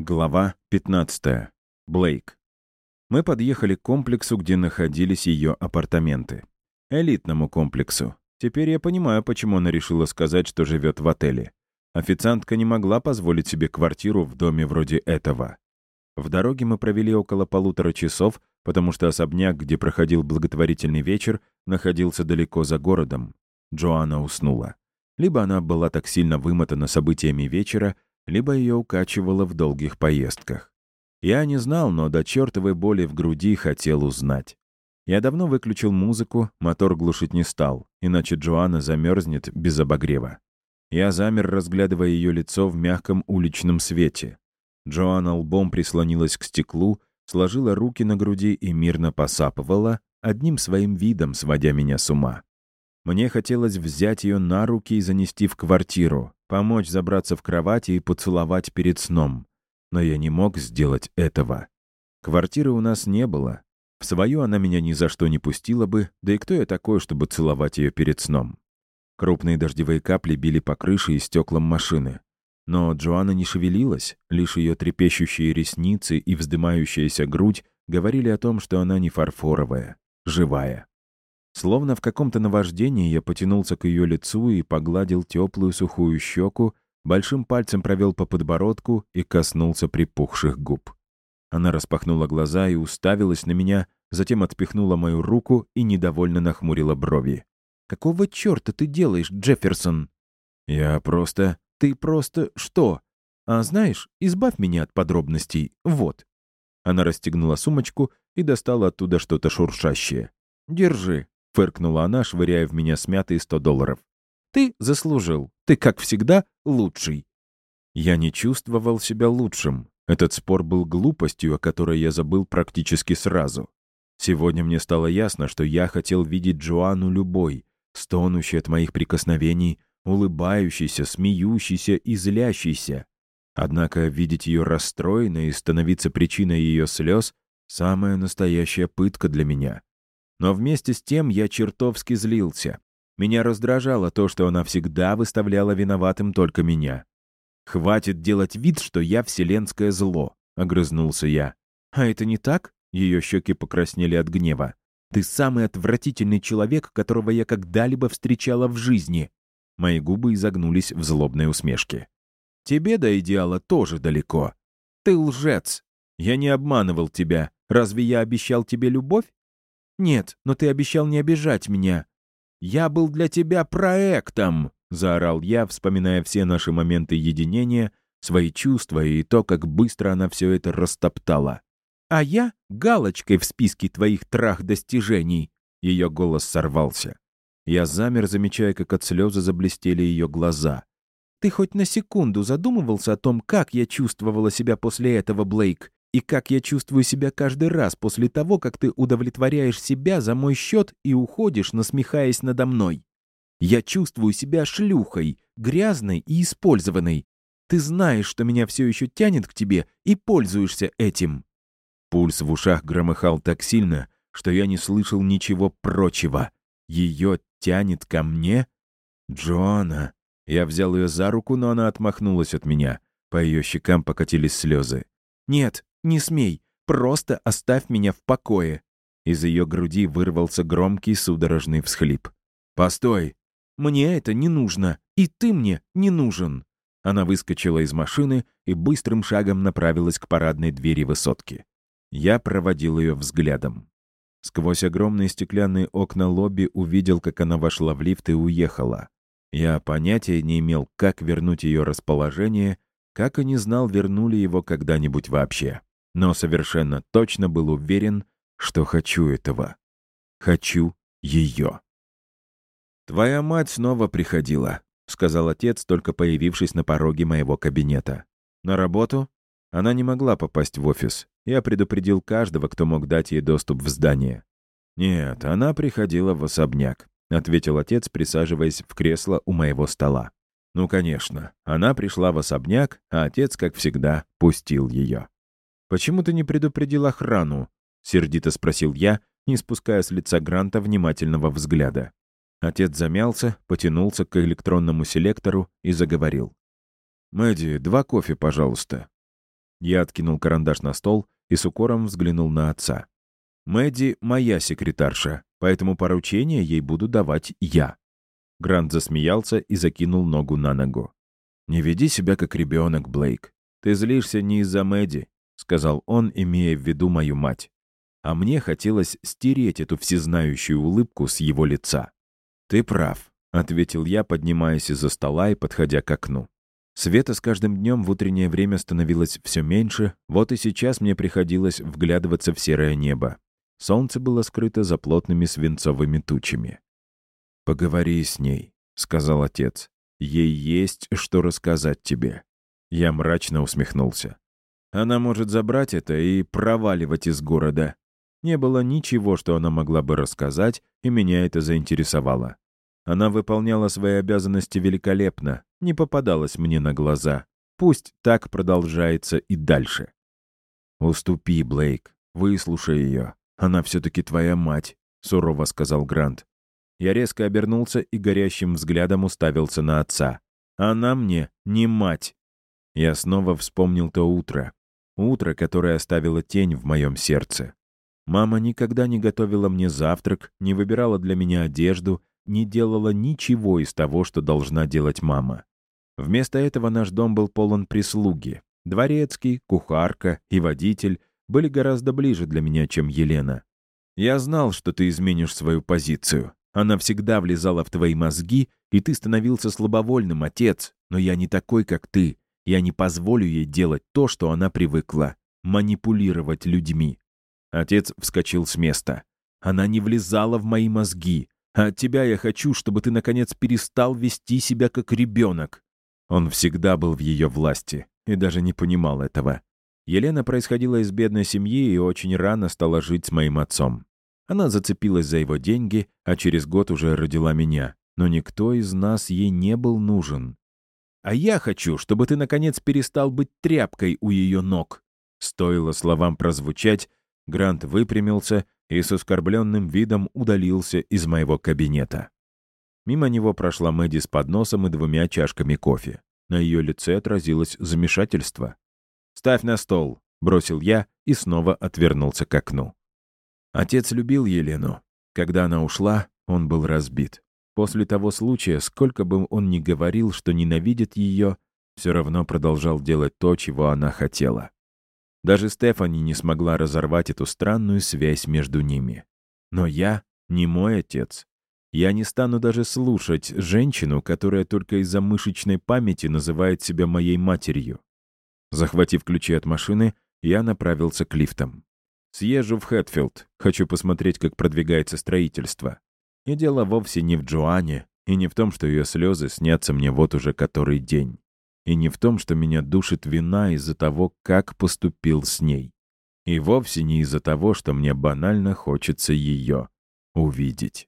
Глава 15. Блейк. Мы подъехали к комплексу, где находились ее апартаменты. Элитному комплексу. Теперь я понимаю, почему она решила сказать, что живет в отеле. Официантка не могла позволить себе квартиру в доме вроде этого. В дороге мы провели около полутора часов, потому что особняк, где проходил благотворительный вечер, находился далеко за городом. Джоанна уснула. Либо она была так сильно вымотана событиями вечера, либо ее укачивало в долгих поездках. Я не знал, но до чертовой боли в груди хотел узнать. Я давно выключил музыку, мотор глушить не стал, иначе Джоанна замерзнет без обогрева. Я замер, разглядывая ее лицо в мягком уличном свете. Джоанна лбом прислонилась к стеклу, сложила руки на груди и мирно посапывала, одним своим видом сводя меня с ума. Мне хотелось взять ее на руки и занести в квартиру, помочь забраться в кровать и поцеловать перед сном. Но я не мог сделать этого. Квартиры у нас не было. В свою она меня ни за что не пустила бы, да и кто я такой, чтобы целовать ее перед сном? Крупные дождевые капли били по крыше и стеклам машины. Но Джоанна не шевелилась, лишь ее трепещущие ресницы и вздымающаяся грудь говорили о том, что она не фарфоровая, живая. Словно в каком-то наваждении я потянулся к ее лицу и погладил теплую сухую щеку, большим пальцем провел по подбородку и коснулся припухших губ. Она распахнула глаза и уставилась на меня, затем отпихнула мою руку и недовольно нахмурила брови. «Какого черта ты делаешь, Джефферсон?» «Я просто...» «Ты просто что? А знаешь, избавь меня от подробностей. Вот». Она расстегнула сумочку и достала оттуда что-то шуршащее. «Держи. — фыркнула она, швыряя в меня смятые сто долларов. «Ты заслужил. Ты, как всегда, лучший». Я не чувствовал себя лучшим. Этот спор был глупостью, о которой я забыл практически сразу. Сегодня мне стало ясно, что я хотел видеть Джоанну любой, стонущей от моих прикосновений, улыбающейся, смеющейся и злящейся. Однако видеть ее расстроенной и становиться причиной ее слез — самая настоящая пытка для меня. Но вместе с тем я чертовски злился. Меня раздражало то, что она всегда выставляла виноватым только меня. «Хватит делать вид, что я вселенское зло», — огрызнулся я. «А это не так?» — ее щеки покраснели от гнева. «Ты самый отвратительный человек, которого я когда-либо встречала в жизни». Мои губы изогнулись в злобной усмешке. «Тебе до идеала тоже далеко. Ты лжец. Я не обманывал тебя. Разве я обещал тебе любовь? «Нет, но ты обещал не обижать меня». «Я был для тебя проектом!» — заорал я, вспоминая все наши моменты единения, свои чувства и то, как быстро она все это растоптала. «А я — галочкой в списке твоих трах-достижений!» Ее голос сорвался. Я замер, замечая, как от слезы заблестели ее глаза. «Ты хоть на секунду задумывался о том, как я чувствовала себя после этого, Блейк? И как я чувствую себя каждый раз после того, как ты удовлетворяешь себя за мой счет и уходишь, насмехаясь надо мной. Я чувствую себя шлюхой, грязной и использованной. Ты знаешь, что меня все еще тянет к тебе и пользуешься этим». Пульс в ушах громыхал так сильно, что я не слышал ничего прочего. Ее тянет ко мне? Джоанна. Я взял ее за руку, но она отмахнулась от меня. По ее щекам покатились слезы. «Нет, не смей, просто оставь меня в покое». Из ее груди вырвался громкий судорожный всхлип. «Постой! Мне это не нужно, и ты мне не нужен!» Она выскочила из машины и быстрым шагом направилась к парадной двери высотки. Я проводил ее взглядом. Сквозь огромные стеклянные окна лобби увидел, как она вошла в лифт и уехала. Я понятия не имел, как вернуть ее расположение, как и не знал, вернули его когда-нибудь вообще но совершенно точно был уверен, что хочу этого. Хочу ее. «Твоя мать снова приходила», — сказал отец, только появившись на пороге моего кабинета. «На работу?» Она не могла попасть в офис. Я предупредил каждого, кто мог дать ей доступ в здание. «Нет, она приходила в особняк», — ответил отец, присаживаясь в кресло у моего стола. «Ну, конечно, она пришла в особняк, а отец, как всегда, пустил ее». «Почему ты не предупредил охрану?» — сердито спросил я, не спуская с лица Гранта внимательного взгляда. Отец замялся, потянулся к электронному селектору и заговорил. «Мэдди, два кофе, пожалуйста». Я откинул карандаш на стол и с укором взглянул на отца. «Мэдди — моя секретарша, поэтому поручение ей буду давать я». Грант засмеялся и закинул ногу на ногу. «Не веди себя как ребенок, Блейк. Ты злишься не из-за Мэдди», — сказал он, имея в виду мою мать. А мне хотелось стереть эту всезнающую улыбку с его лица. «Ты прав», — ответил я, поднимаясь из-за стола и подходя к окну. Света с каждым днем в утреннее время становилось все меньше, вот и сейчас мне приходилось вглядываться в серое небо. Солнце было скрыто за плотными свинцовыми тучами. «Поговори с ней», — сказал отец. «Ей есть что рассказать тебе». Я мрачно усмехнулся. «Она может забрать это и проваливать из города». Не было ничего, что она могла бы рассказать, и меня это заинтересовало. Она выполняла свои обязанности великолепно, не попадалась мне на глаза. Пусть так продолжается и дальше. «Уступи, Блейк, выслушай ее. Она все-таки твоя мать», — сурово сказал Грант. Я резко обернулся и горящим взглядом уставился на отца. «Она мне не мать». Я снова вспомнил то утро. Утро, которое оставило тень в моем сердце. Мама никогда не готовила мне завтрак, не выбирала для меня одежду, не делала ничего из того, что должна делать мама. Вместо этого наш дом был полон прислуги. Дворецкий, кухарка и водитель были гораздо ближе для меня, чем Елена. Я знал, что ты изменишь свою позицию. Она всегда влезала в твои мозги, и ты становился слабовольным, отец. Но я не такой, как ты. Я не позволю ей делать то, что она привыкла — манипулировать людьми. Отец вскочил с места. Она не влезала в мои мозги. А от тебя я хочу, чтобы ты, наконец, перестал вести себя как ребенок». Он всегда был в ее власти и даже не понимал этого. Елена происходила из бедной семьи и очень рано стала жить с моим отцом. Она зацепилась за его деньги, а через год уже родила меня. Но никто из нас ей не был нужен. «А я хочу, чтобы ты, наконец, перестал быть тряпкой у ее ног». Стоило словам прозвучать, Грант выпрямился и с оскорбленным видом удалился из моего кабинета. Мимо него прошла Мэдди с подносом и двумя чашками кофе. На ее лице отразилось замешательство. «Ставь на стол», — бросил я и снова отвернулся к окну. Отец любил Елену. Когда она ушла, он был разбит. После того случая, сколько бы он ни говорил, что ненавидит ее, все равно продолжал делать то, чего она хотела. Даже Стефани не смогла разорвать эту странную связь между ними. Но я не мой отец. Я не стану даже слушать женщину, которая только из-за мышечной памяти называет себя моей матерью. Захватив ключи от машины, я направился к лифтам. Съезжу в Хэтфилд, хочу посмотреть, как продвигается строительство. И дело вовсе не в Джоанне, и не в том, что ее слезы снятся мне вот уже который день. И не в том, что меня душит вина из-за того, как поступил с ней. И вовсе не из-за того, что мне банально хочется ее увидеть.